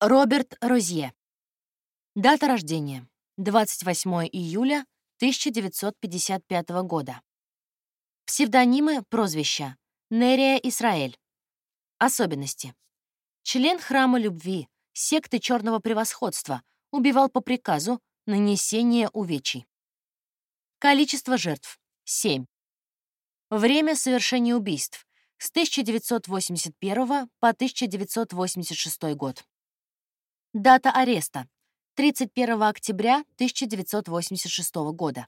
Роберт Розье. Дата рождения. 28 июля 1955 года. Псевдонимы, прозвища. Нерия Исраэль. Особенности. Член храма любви, секты черного превосходства, убивал по приказу нанесения увечий. Количество жертв — 7. Время совершения убийств — с 1981 по 1986 год. Дата ареста. 31 октября 1986 года.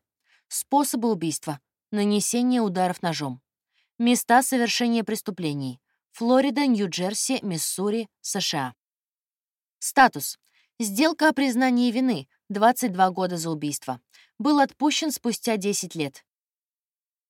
Способы убийства. Нанесение ударов ножом. Места совершения преступлений. Флорида, Нью-Джерси, Миссури, США. Статус. Сделка о признании вины. 22 года за убийство. Был отпущен спустя 10 лет.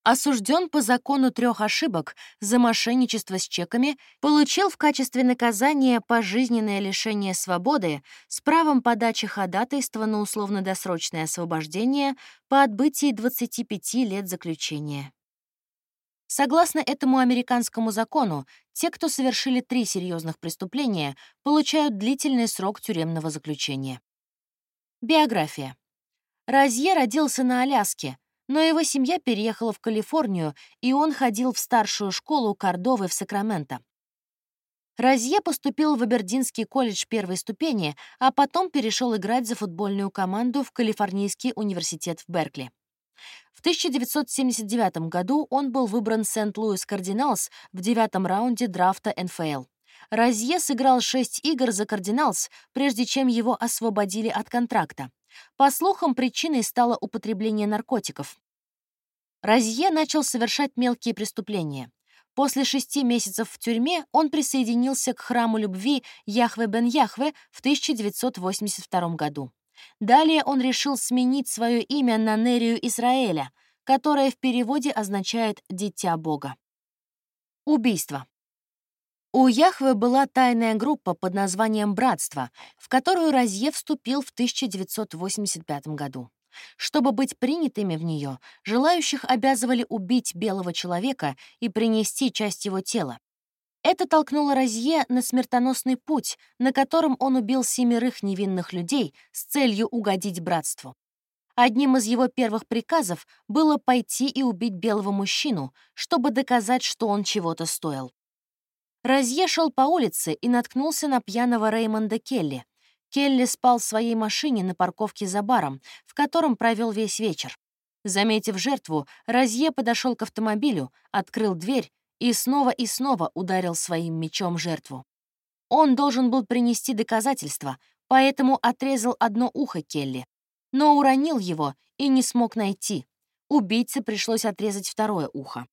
Осужден по закону трех ошибок за мошенничество с чеками, получил в качестве наказания пожизненное лишение свободы с правом подачи ходатайства на условно-досрочное освобождение по отбытии 25 лет заключения. Согласно этому американскому закону, те, кто совершили три серьезных преступления, получают длительный срок тюремного заключения. Биография. Розье родился на Аляске, но его семья переехала в Калифорнию, и он ходил в старшую школу Кордовы в Сакраменто. Розье поступил в Абердинский колледж первой ступени, а потом перешел играть за футбольную команду в Калифорнийский университет в Беркли. В 1979 году он был выбран Сент-Луис Кардиналс в девятом раунде драфта НФЛ. Розье сыграл шесть игр за Кардиналс, прежде чем его освободили от контракта. По слухам, причиной стало употребление наркотиков. Розье начал совершать мелкие преступления. После шести месяцев в тюрьме он присоединился к храму любви Яхве бен Яхве в 1982 году. Далее он решил сменить свое имя на Нерию Израиля, которое в переводе означает «дитя Бога». Убийство. У Яхве была тайная группа под названием «Братство», в которую Розье вступил в 1985 году. Чтобы быть принятыми в нее, желающих обязывали убить белого человека и принести часть его тела. Это толкнуло Розье на смертоносный путь, на котором он убил семерых невинных людей с целью угодить братству. Одним из его первых приказов было пойти и убить белого мужчину, чтобы доказать, что он чего-то стоил. Розье шел по улице и наткнулся на пьяного Реймонда Келли. Келли спал в своей машине на парковке за баром, в котором провел весь вечер. Заметив жертву, Розье подошел к автомобилю, открыл дверь и снова и снова ударил своим мечом жертву. Он должен был принести доказательства, поэтому отрезал одно ухо Келли, но уронил его и не смог найти. Убийце пришлось отрезать второе ухо.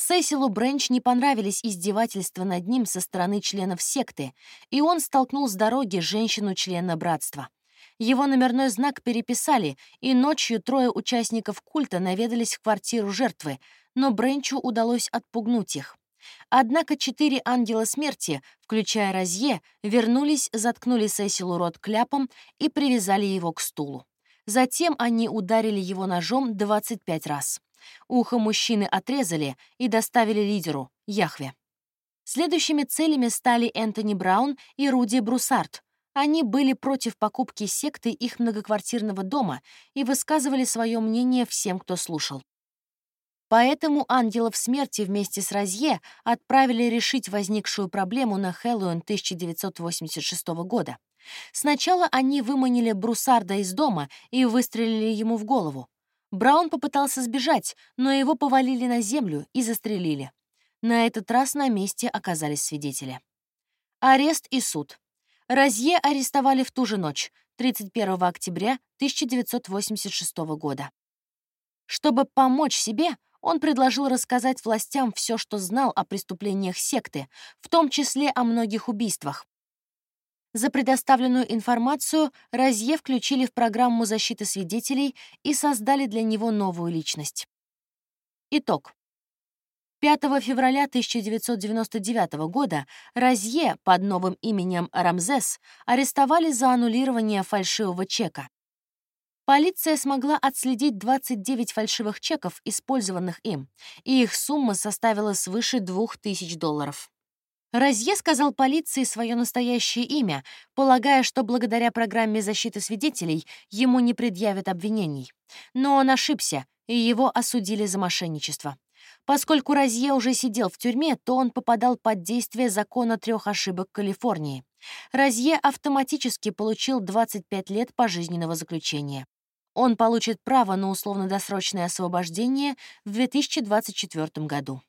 Сесилу Бренч не понравились издевательства над ним со стороны членов секты, и он столкнул с дороги женщину-члена братства. Его номерной знак переписали, и ночью трое участников культа наведались в квартиру жертвы, но Бренчу удалось отпугнуть их. Однако четыре ангела смерти, включая Розье, вернулись, заткнули Сесилу рот кляпом и привязали его к стулу. Затем они ударили его ножом 25 раз. Ухо мужчины отрезали и доставили лидеру, Яхве. Следующими целями стали Энтони Браун и Руди Брусарт. Они были против покупки секты их многоквартирного дома и высказывали свое мнение всем, кто слушал. Поэтому ангелов смерти вместе с Розье отправили решить возникшую проблему на Хэллоуин 1986 года. Сначала они выманили Брусарда из дома и выстрелили ему в голову. Браун попытался сбежать, но его повалили на землю и застрелили. На этот раз на месте оказались свидетели. Арест и суд. Розье арестовали в ту же ночь, 31 октября 1986 года. Чтобы помочь себе, он предложил рассказать властям все, что знал о преступлениях секты, в том числе о многих убийствах. За предоставленную информацию Розье включили в программу защиты свидетелей и создали для него новую личность. Итог. 5 февраля 1999 года Розье под новым именем Рамзес арестовали за аннулирование фальшивого чека. Полиция смогла отследить 29 фальшивых чеков, использованных им, и их сумма составила свыше 2000 долларов. Розье сказал полиции свое настоящее имя, полагая, что благодаря программе защиты свидетелей ему не предъявят обвинений. Но он ошибся, и его осудили за мошенничество. Поскольку Розье уже сидел в тюрьме, то он попадал под действие закона трех ошибок Калифорнии. Розье автоматически получил 25 лет пожизненного заключения. Он получит право на условно-досрочное освобождение в 2024 году.